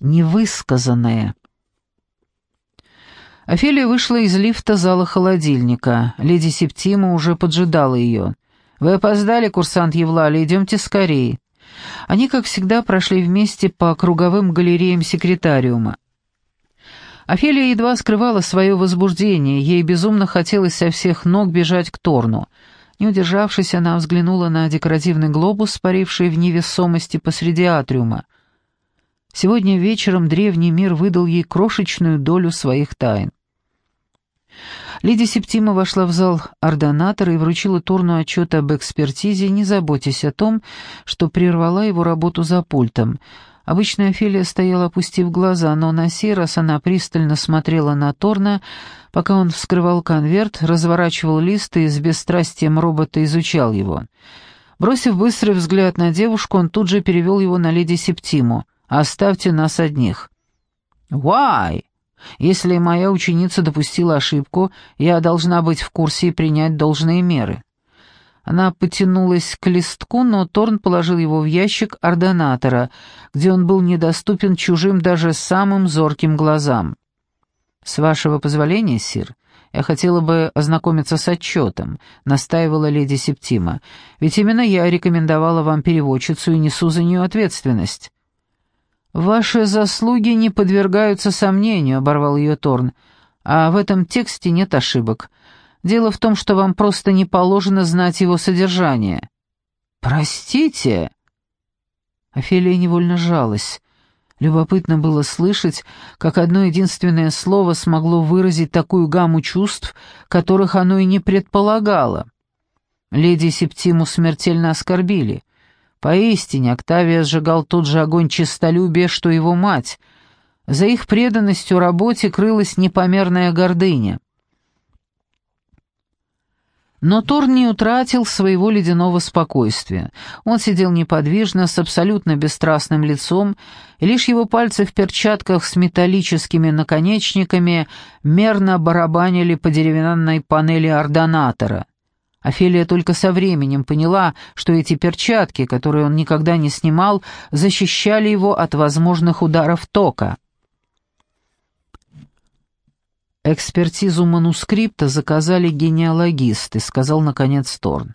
невысказанное. Офелия вышла из лифта зала холодильника. Леди Септима уже поджидала ее. «Вы опоздали, курсант Евлали, идемте скорее». Они, как всегда, прошли вместе по круговым галереям секретариума. Офелия едва скрывала свое возбуждение, ей безумно хотелось со всех ног бежать к Торну. Не удержавшись, она взглянула на декоративный глобус, паривший в невесомости посреди атриума. Сегодня вечером древний мир выдал ей крошечную долю своих тайн. Леди Септима вошла в зал ордонатора и вручила Торну отчет об экспертизе, не заботясь о том, что прервала его работу за пультом. Обычно Офелия стояла, опустив глаза, но на сей раз она пристально смотрела на Торна, пока он вскрывал конверт, разворачивал лист и с бесстрастием робота изучал его. Бросив быстрый взгляд на девушку, он тут же перевел его на леди Септиму. «Оставьте нас одних». «Why?» Если моя ученица допустила ошибку, я должна быть в курсе и принять должные меры». Она потянулась к листку, но Торн положил его в ящик ордонатора, где он был недоступен чужим даже самым зорким глазам. «С вашего позволения, сир, я хотела бы ознакомиться с отчетом», — настаивала леди Септима, «ведь именно я рекомендовала вам переводчицу и несу за нее ответственность». «Ваши заслуги не подвергаются сомнению», — оборвал ее Торн. «А в этом тексте нет ошибок. Дело в том, что вам просто не положено знать его содержание». «Простите?» Офелия невольно жалась. Любопытно было слышать, как одно единственное слово смогло выразить такую гамму чувств, которых оно и не предполагало. Леди Септиму смертельно оскорбили — Поистине, Октавия сжигал тот же огонь честолюбия, что его мать. За их преданностью работе крылась непомерная гордыня. Но Тор не утратил своего ледяного спокойствия. Он сидел неподвижно, с абсолютно бесстрастным лицом, и лишь его пальцы в перчатках с металлическими наконечниками мерно барабанили по деревянной панели ордонатора. Офелия только со временем поняла, что эти перчатки, которые он никогда не снимал, защищали его от возможных ударов тока. «Экспертизу манускрипта заказали генеалогисты», — сказал наконец Торн.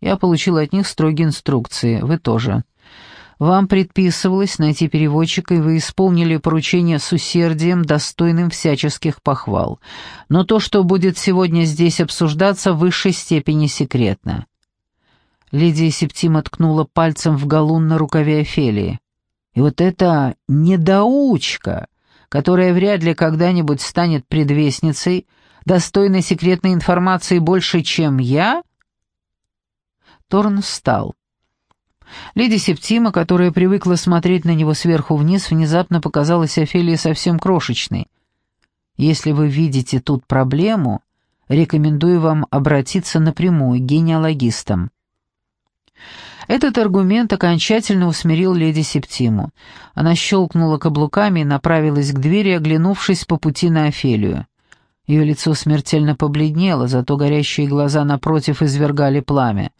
«Я получил от них строгие инструкции, вы тоже. Вам предписывалось найти переводчика, и вы исполнили поручение с усердием, достойным всяческих похвал. Но то, что будет сегодня здесь обсуждаться, в высшей степени секретно». Лидия Септима ткнула пальцем в галун на рукаве Офелии. «И вот эта недоучка, которая вряд ли когда-нибудь станет предвестницей, достойной секретной информации больше, чем я?» Торн встал. Леди Септима, которая привыкла смотреть на него сверху вниз, внезапно показалась Офелии совсем крошечной. «Если вы видите тут проблему, рекомендую вам обратиться напрямую к генеалогистам». Этот аргумент окончательно усмирил леди Септиму. Она щелкнула каблуками и направилась к двери, оглянувшись по пути на Офелию. Ее лицо смертельно побледнело, зато горящие глаза напротив извергали пламя.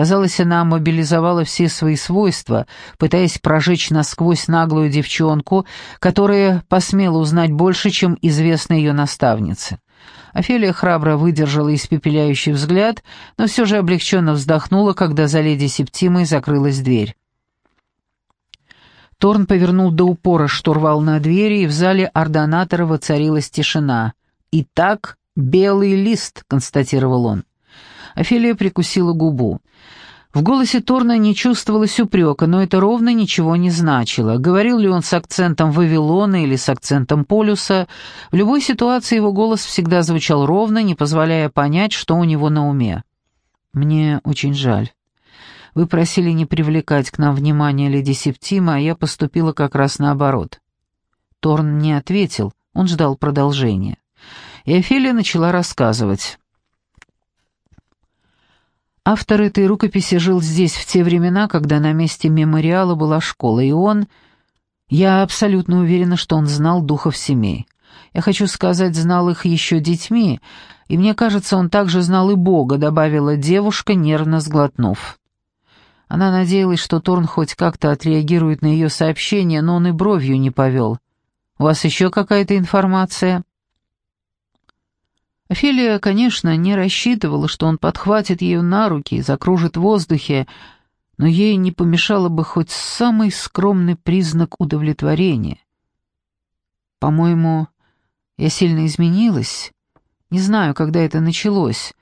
Казалось, она мобилизовала все свои свойства, пытаясь прожечь насквозь наглую девчонку, которая посмела узнать больше, чем известно ее наставнице. Офелия храбро выдержала испепеляющий взгляд, но все же облегченно вздохнула, когда за леди Септимой закрылась дверь. Торн повернул до упора штурвал на двери, и в зале ордонатора воцарилась тишина. «Итак, белый лист», — констатировал он. Офелия прикусила губу. В голосе Торна не чувствовалось упрека, но это ровно ничего не значило. Говорил ли он с акцентом Вавилона или с акцентом Полюса, в любой ситуации его голос всегда звучал ровно, не позволяя понять, что у него на уме. «Мне очень жаль. Вы просили не привлекать к нам внимания леди Септима, а я поступила как раз наоборот». Торн не ответил, он ждал продолжения. И Офелия начала рассказывать. Автор этой рукописи жил здесь в те времена, когда на месте мемориала была школа, и он... Я абсолютно уверена, что он знал духов семей. Я хочу сказать, знал их еще детьми, и мне кажется, он также знал и Бога», — добавила девушка, нервно сглотнув. Она надеялась, что Торн хоть как-то отреагирует на ее сообщение, но он и бровью не повел. «У вас еще какая-то информация?» Офелия, конечно, не рассчитывала, что он подхватит ее на руки и закружит в воздухе, но ей не помешало бы хоть самый скромный признак удовлетворения. «По-моему, я сильно изменилась. Не знаю, когда это началось.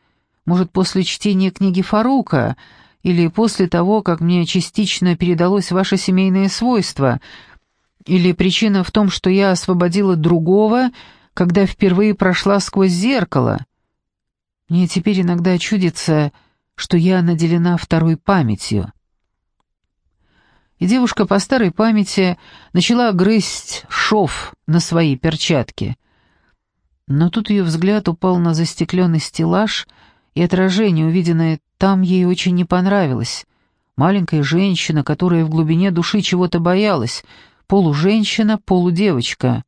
Может, после чтения книги Фарука или после того, как мне частично передалось ваше семейное свойство, или причина в том, что я освободила другого — когда впервые прошла сквозь зеркало. Мне теперь иногда чудится, что я наделена второй памятью. И девушка по старой памяти начала грызть шов на свои перчатки. Но тут ее взгляд упал на застекленный стеллаж, и отражение, увиденное там, ей очень не понравилось. Маленькая женщина, которая в глубине души чего-то боялась, полуженщина, полудевочка.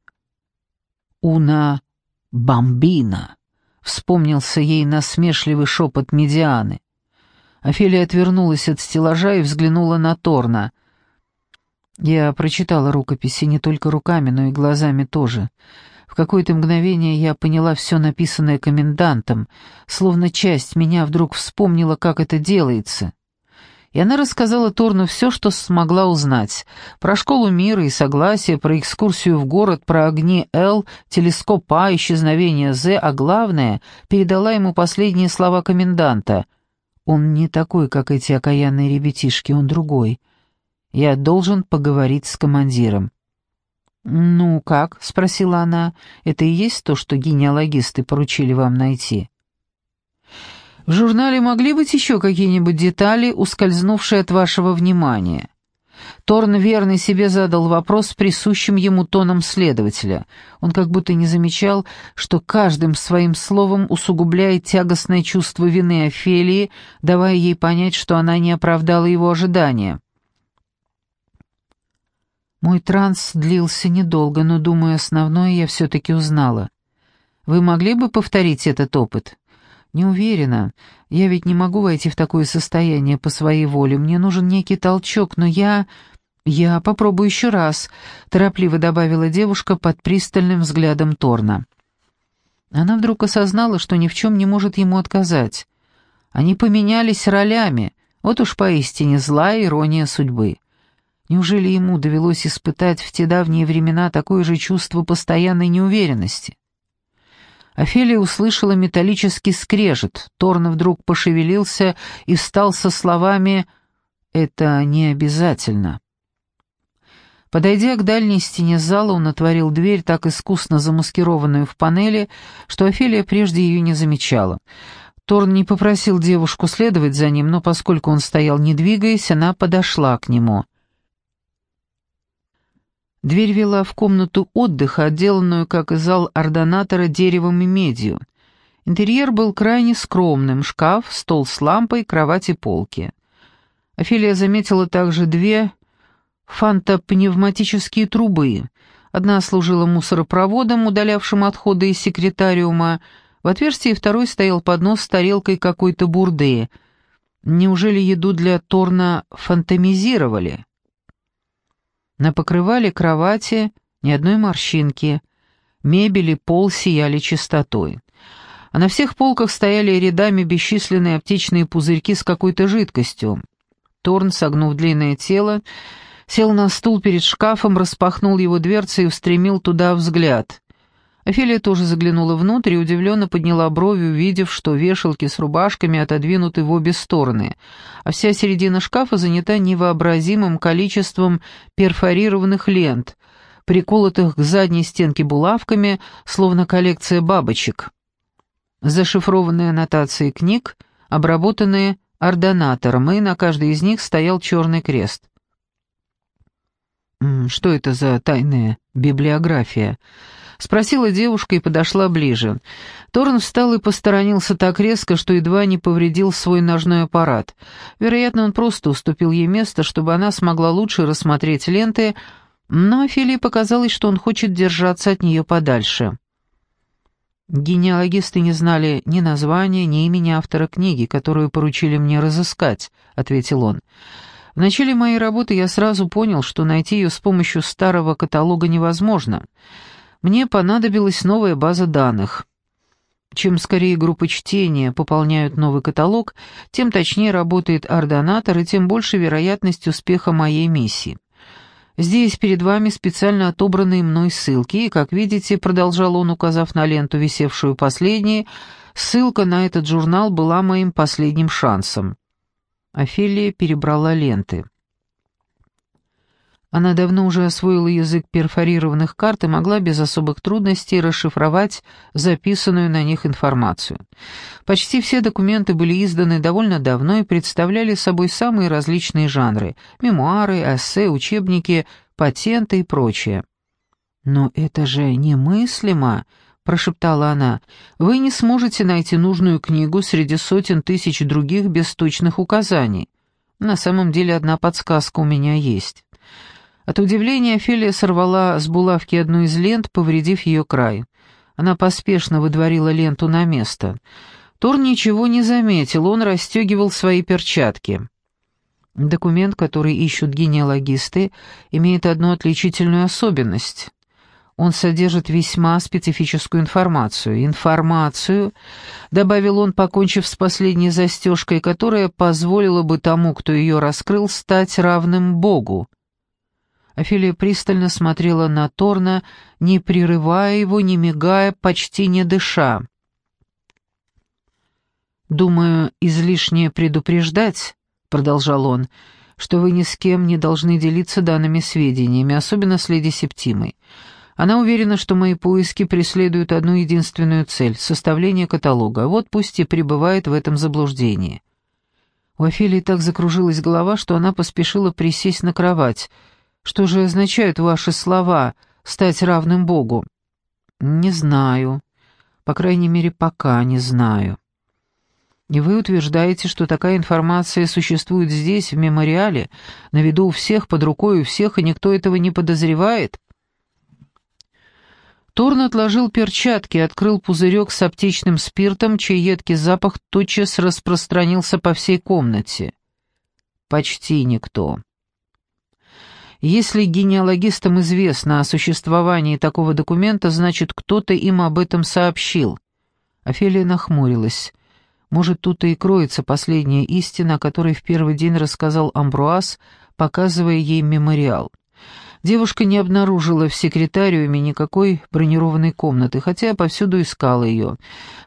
«Уна бомбина», — вспомнился ей насмешливый шепот медианы. Офелия отвернулась от стеллажа и взглянула на Торна. Я прочитала рукописи не только руками, но и глазами тоже. В какое-то мгновение я поняла все написанное комендантом, словно часть меня вдруг вспомнила, как это делается и она рассказала Торну все, что смогла узнать. Про школу мира и согласия, про экскурсию в город, про огни Л, телескоп А, исчезновение З, а главное, передала ему последние слова коменданта. «Он не такой, как эти окаянные ребятишки, он другой. Я должен поговорить с командиром». «Ну как?» — спросила она. «Это и есть то, что генеалогисты поручили вам найти?» В журнале могли быть еще какие-нибудь детали, ускользнувшие от вашего внимания? Торн верный себе задал вопрос с присущим ему тоном следователя. Он как будто не замечал, что каждым своим словом усугубляет тягостное чувство вины Офелии, давая ей понять, что она не оправдала его ожидания. Мой транс длился недолго, но, думаю, основное я все-таки узнала. Вы могли бы повторить этот опыт? «Не уверена. Я ведь не могу войти в такое состояние по своей воле. Мне нужен некий толчок, но я...» «Я попробую еще раз», — торопливо добавила девушка под пристальным взглядом Торна. Она вдруг осознала, что ни в чем не может ему отказать. Они поменялись ролями, вот уж поистине злая ирония судьбы. Неужели ему довелось испытать в те давние времена такое же чувство постоянной неуверенности? Офелия услышала металлический скрежет. Торн вдруг пошевелился и встал со словами «Это не обязательно». Подойдя к дальней стене зала, он отворил дверь, так искусно замаскированную в панели, что Офелия прежде ее не замечала. Торн не попросил девушку следовать за ним, но поскольку он стоял не двигаясь, она подошла к нему. Дверь вела в комнату отдыха, отделанную, как и зал ордонатора, деревом и медью. Интерьер был крайне скромным, шкаф, стол с лампой, кровать и полки. Офелия заметила также две фантопневматические трубы. Одна служила мусоропроводом, удалявшим отходы из секретариума. В отверстии второй стоял поднос с тарелкой какой-то бурды. Неужели еду для Торна фантомизировали? На покрывале кровати ни одной морщинки, мебель и пол сияли чистотой. А на всех полках стояли рядами бесчисленные аптечные пузырьки с какой-то жидкостью. Торн, согнув длинное тело, сел на стул перед шкафом, распахнул его дверцы и устремил туда взгляд. Офелия тоже заглянула внутрь и удивленно подняла брови, увидев, что вешалки с рубашками отодвинуты в обе стороны, а вся середина шкафа занята невообразимым количеством перфорированных лент, приколотых к задней стенке булавками, словно коллекция бабочек. Зашифрованные аннотации книг, обработанные ордонатором, и на каждой из них стоял черный крест. «Что это за тайная библиография?» Спросила девушка и подошла ближе. Торн встал и посторонился так резко, что едва не повредил свой ножной аппарат. Вероятно, он просто уступил ей место, чтобы она смогла лучше рассмотреть ленты, но Филии показалось, что он хочет держаться от нее подальше. «Генеалогисты не знали ни названия, ни имени автора книги, которую поручили мне разыскать», — ответил он. В начале моей работы я сразу понял, что найти ее с помощью старого каталога невозможно. Мне понадобилась новая база данных. Чем скорее группы чтения пополняют новый каталог, тем точнее работает ордонатор и тем больше вероятность успеха моей миссии. Здесь перед вами специально отобранные мной ссылки, и, как видите, продолжал он, указав на ленту, висевшую последней, ссылка на этот журнал была моим последним шансом. Офелия перебрала ленты. Она давно уже освоила язык перфорированных карт и могла без особых трудностей расшифровать записанную на них информацию. Почти все документы были изданы довольно давно и представляли собой самые различные жанры – мемуары, эссе, учебники, патенты и прочее. «Но это же немыслимо!» — прошептала она. «Вы не сможете найти нужную книгу среди сотен тысяч других без точных указаний. На самом деле одна подсказка у меня есть». От удивления Офелия сорвала с булавки одну из лент, повредив ее край. Она поспешно выдворила ленту на место. Тор ничего не заметил, он расстегивал свои перчатки. Документ, который ищут генеалогисты, имеет одну отличительную особенность. Он содержит весьма специфическую информацию. Информацию, добавил он, покончив с последней застежкой, которая позволила бы тому, кто ее раскрыл, стать равным Богу. Офелия пристально смотрела на Торна, не прерывая его, не мигая, почти не дыша. «Думаю, излишне предупреждать», — продолжал он, — «что вы ни с кем не должны делиться данными сведениями, особенно с леди Септимой. Она уверена, что мои поиски преследуют одну единственную цель — составление каталога. Вот пусть и пребывает в этом заблуждении». У Офелии так закружилась голова, что она поспешила присесть на кровать — что же означают ваши слова «стать равным Богу»?» «Не знаю. По крайней мере, пока не знаю». И вы утверждаете, что такая информация существует здесь, в мемориале, на виду у всех, под рукой у всех, и никто этого не подозревает? Торн отложил перчатки и открыл пузырек с аптечным спиртом, чей едкий запах тотчас распространился по всей комнате. Почти никто. Если генеалогистам известно о существовании такого документа, значит, кто-то им об этом сообщил. Офелия нахмурилась. Может, тут и кроется последняя истина, о которой в первый день рассказал Амбруаз, показывая ей мемориал. Девушка не обнаружила в секретариуме никакой бронированной комнаты, хотя повсюду искала ее.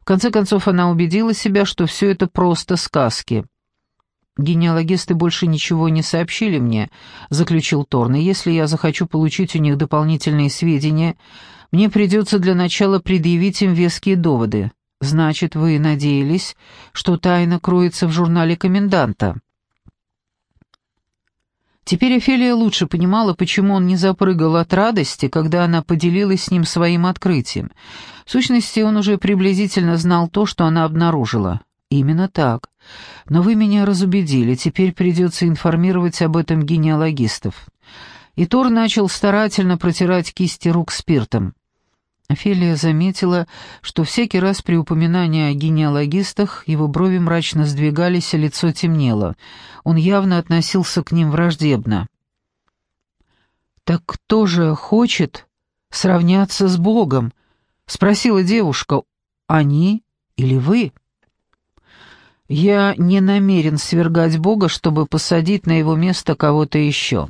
В конце концов, она убедила себя, что все это просто сказки. «Генеалогисты больше ничего не сообщили мне», — заключил Торн, «и если я захочу получить у них дополнительные сведения, мне придется для начала предъявить им веские доводы. Значит, вы надеялись, что тайна кроется в журнале коменданта?» Теперь Офелия лучше понимала, почему он не запрыгал от радости, когда она поделилась с ним своим открытием. В сущности, он уже приблизительно знал то, что она обнаружила. «Именно так. Но вы меня разубедили, теперь придется информировать об этом генеалогистов». И Тор начал старательно протирать кисти рук спиртом. Офелия заметила, что всякий раз при упоминании о генеалогистах его брови мрачно сдвигались, а лицо темнело. Он явно относился к ним враждебно. «Так кто же хочет сравняться с Богом?» — спросила девушка. «Они или вы?» Я не намерен свергать Бога, чтобы посадить на его место кого-то еще.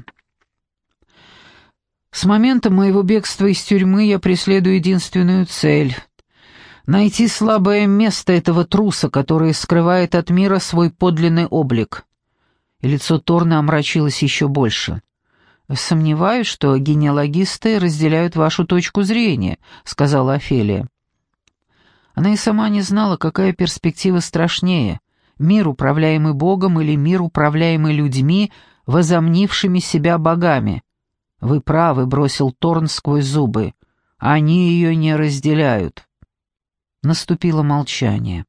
С момента моего бегства из тюрьмы я преследую единственную цель — найти слабое место этого труса, который скрывает от мира свой подлинный облик. И лицо Торна омрачилось еще больше. «Сомневаюсь, что генеалогисты разделяют вашу точку зрения», — сказала Офелия. Она и сама не знала, какая перспектива страшнее мир, управляемый Богом, или мир, управляемый людьми, возомнившими себя богами. «Вы правы», — бросил Торн сквозь зубы. «Они ее не разделяют». Наступило молчание.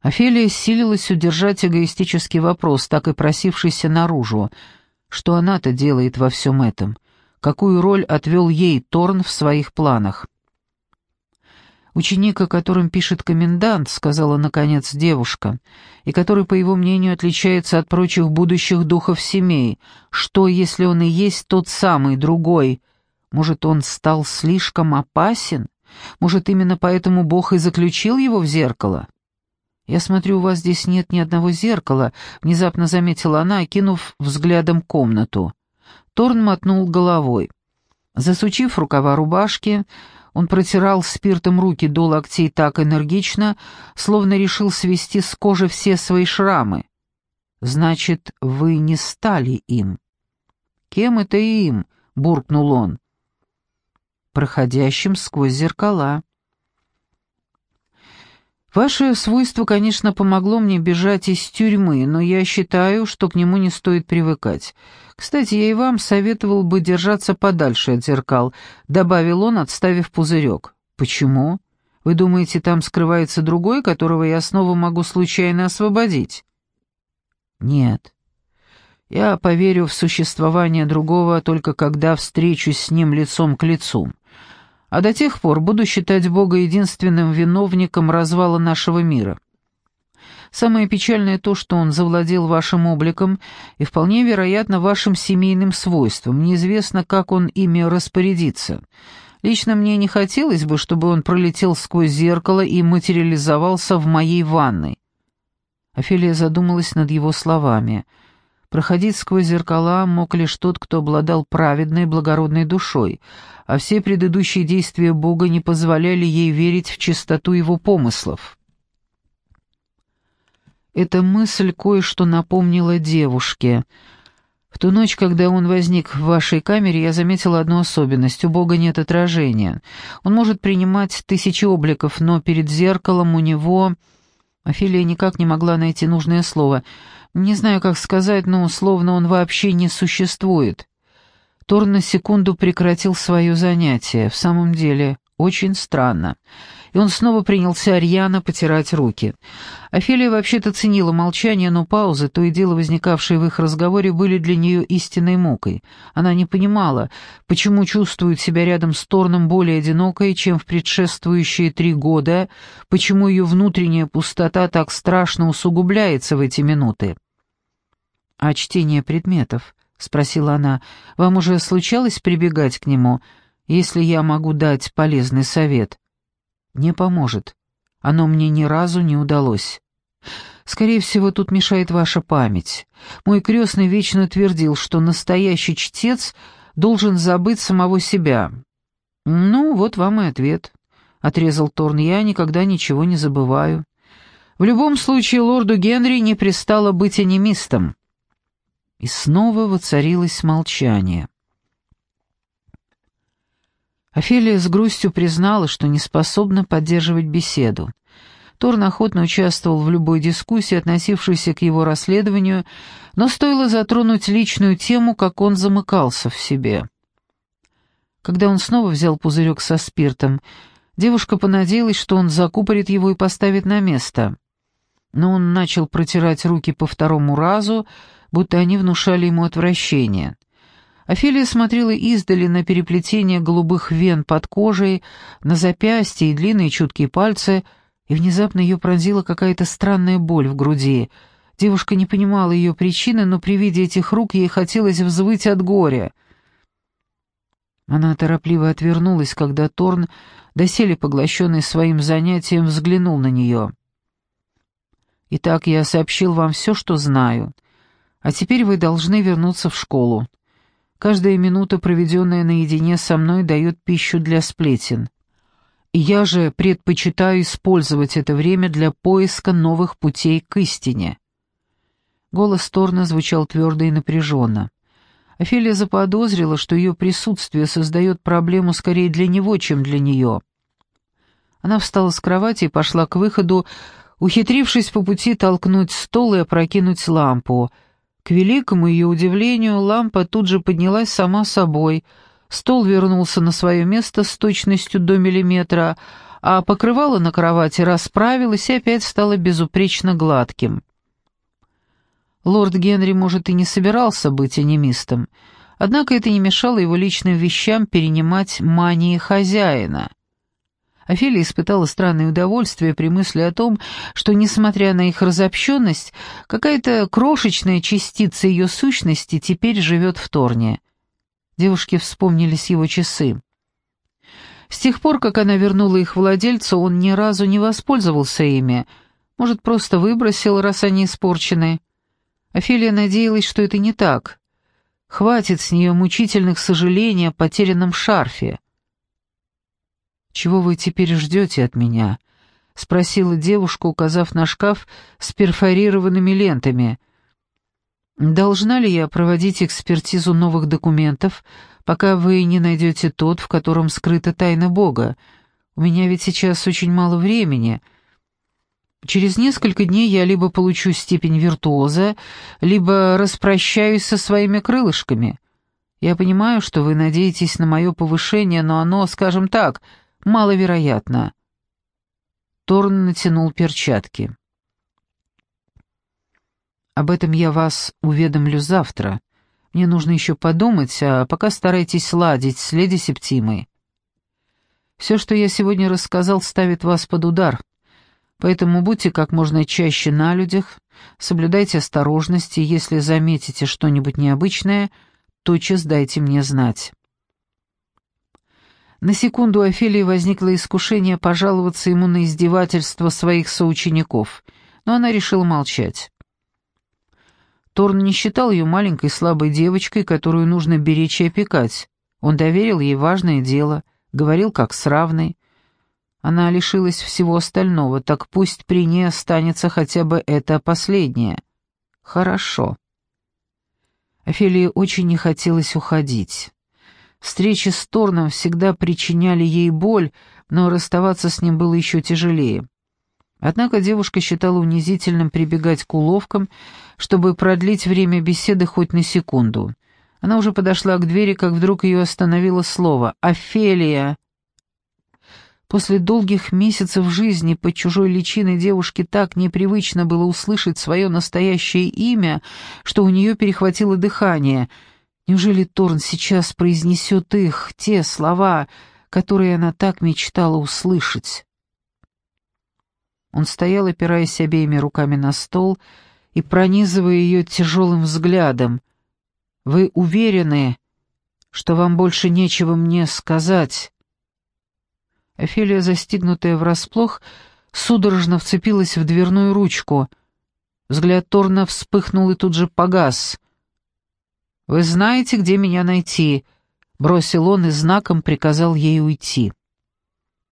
Офелия силилась удержать эгоистический вопрос, так и просившийся наружу. Что она-то делает во всем этом? Какую роль отвел ей Торн в своих планах? Ученик, о котором пишет комендант, сказала наконец девушка, и который, по его мнению, отличается от прочих будущих духов семей. Что, если он и есть тот самый, другой? Может, он стал слишком опасен? Может, именно поэтому Бог и заключил его в зеркало? «Я смотрю, у вас здесь нет ни одного зеркала», — внезапно заметила она, окинув взглядом комнату. Торн мотнул головой. Засучив рукава рубашки, он протирал спиртом руки до локтей так энергично, словно решил свести с кожи все свои шрамы. «Значит, вы не стали им?» «Кем это им?» — буркнул он. «Проходящим сквозь зеркала». Ваше свойство, конечно, помогло мне бежать из тюрьмы, но я считаю, что к нему не стоит привыкать. Кстати, я и вам советовал бы держаться подальше от зеркал», — добавил он, отставив пузырек. «Почему? Вы думаете, там скрывается другой, которого я снова могу случайно освободить?» «Нет. Я поверю в существование другого только когда встречусь с ним лицом к лицу а до тех пор буду считать Бога единственным виновником развала нашего мира. Самое печальное то, что он завладел вашим обликом и вполне вероятно вашим семейным свойством. Неизвестно, как он ими распорядится. Лично мне не хотелось бы, чтобы он пролетел сквозь зеркало и материализовался в моей ванной. Офелия задумалась над его словами — Проходить сквозь зеркала мог лишь тот, кто обладал праведной благородной душой, а все предыдущие действия Бога не позволяли ей верить в чистоту его помыслов. Эта мысль кое-что напомнила девушке. В ту ночь, когда он возник в вашей камере, я заметила одну особенность. У Бога нет отражения. Он может принимать тысячи обликов, но перед зеркалом у него... Офелия никак не могла найти нужное слово — не знаю, как сказать, но словно он вообще не существует. Тор на секунду прекратил свое занятие. В самом деле, очень странно. И он снова принялся рьяно потирать руки. Офелия вообще-то ценила молчание, но паузы, то и дело возникавшие в их разговоре, были для нее истинной мукой. Она не понимала, почему чувствует себя рядом с Торном более одинокой, чем в предшествующие три года, почему ее внутренняя пустота так страшно усугубляется в эти минуты. «А чтение предметов?» — спросила она. «Вам уже случалось прибегать к нему, если я могу дать полезный совет?» «Не поможет. Оно мне ни разу не удалось. Скорее всего, тут мешает ваша память. Мой крестный вечно твердил, что настоящий чтец должен забыть самого себя». «Ну, вот вам и ответ», — отрезал Торн. «Я никогда ничего не забываю. В любом случае, лорду Генри не пристало быть анимистом». И снова воцарилось молчание. Офелия с грустью признала, что не способна поддерживать беседу. Торн охотно участвовал в любой дискуссии, относившейся к его расследованию, но стоило затронуть личную тему, как он замыкался в себе. Когда он снова взял пузырек со спиртом, девушка понадеялась, что он закупорит его и поставит на место. Но он начал протирать руки по второму разу, будто они внушали ему отвращение. Офелия смотрела издали на переплетение голубых вен под кожей, на запястья и длинные чуткие пальцы, и внезапно ее пронзила какая-то странная боль в груди. Девушка не понимала ее причины, но при виде этих рук ей хотелось взвыть от горя. Она торопливо отвернулась, когда Торн, доселе поглощенный своим занятием, взглянул на нее. «Итак, я сообщил вам все, что знаю». А теперь вы должны вернуться в школу. Каждая минута, проведенная наедине со мной, дает пищу для сплетен. Я же предпочитаю использовать это время для поиска новых путей к истине». Голос Торна звучал твердо и напряженно. Офелия заподозрила, что ее присутствие создает проблему скорее для него, чем для нее. Она встала с кровати и пошла к выходу, ухитрившись по пути толкнуть стол и опрокинуть лампу — к великому ее удивлению, лампа тут же поднялась сама собой, стол вернулся на свое место с точностью до миллиметра, а покрывало на кровати расправилось и опять стало безупречно гладким. Лорд Генри, может, и не собирался быть анимистом, однако это не мешало его личным вещам перенимать мании хозяина. Офелия испытала странное удовольствие при мысли о том, что, несмотря на их разобщенность, какая-то крошечная частица ее сущности теперь живет в Торне. Девушке вспомнились его часы. С тех пор, как она вернула их владельцу, он ни разу не воспользовался ими, может, просто выбросил, раз они испорчены. Офелия надеялась, что это не так. Хватит с нее мучительных сожалений о потерянном шарфе. «Чего вы теперь ждете от меня?» — спросила девушка, указав на шкаф с перфорированными лентами. «Должна ли я проводить экспертизу новых документов, пока вы не найдете тот, в котором скрыта тайна Бога? У меня ведь сейчас очень мало времени. Через несколько дней я либо получу степень виртуоза, либо распрощаюсь со своими крылышками. Я понимаю, что вы надеетесь на мое повышение, но оно, скажем так, — маловероятно. Торн натянул перчатки. «Об этом я вас уведомлю завтра. Мне нужно еще подумать, а пока старайтесь ладить с леди Септимой. Все, что я сегодня рассказал, ставит вас под удар, поэтому будьте как можно чаще на людях, соблюдайте осторожность, и если заметите что-нибудь необычное, тотчас дайте мне знать». На секунду у Офелии возникло искушение пожаловаться ему на издевательство своих соучеников, но она решила молчать. Торн не считал ее маленькой слабой девочкой, которую нужно беречь и опекать. Он доверил ей важное дело, говорил как с равной. Она лишилась всего остального, так пусть при ней останется хотя бы это последнее. Хорошо. Офелии очень не хотелось уходить. Встречи с Торном всегда причиняли ей боль, но расставаться с ним было еще тяжелее. Однако девушка считала унизительным прибегать к уловкам, чтобы продлить время беседы хоть на секунду. Она уже подошла к двери, как вдруг ее остановило слово «Офелия». После долгих месяцев жизни под чужой личиной девушке так непривычно было услышать свое настоящее имя, что у нее перехватило дыхание — Неужели Торн сейчас произнесет их, те слова, которые она так мечтала услышать? Он стоял, опираясь обеими руками на стол и пронизывая ее тяжелым взглядом. «Вы уверены, что вам больше нечего мне сказать?» Офелия, застигнутая врасплох, судорожно вцепилась в дверную ручку. Взгляд Торна вспыхнул и тут же погас — «Вы знаете, где меня найти», — бросил он и знаком приказал ей уйти.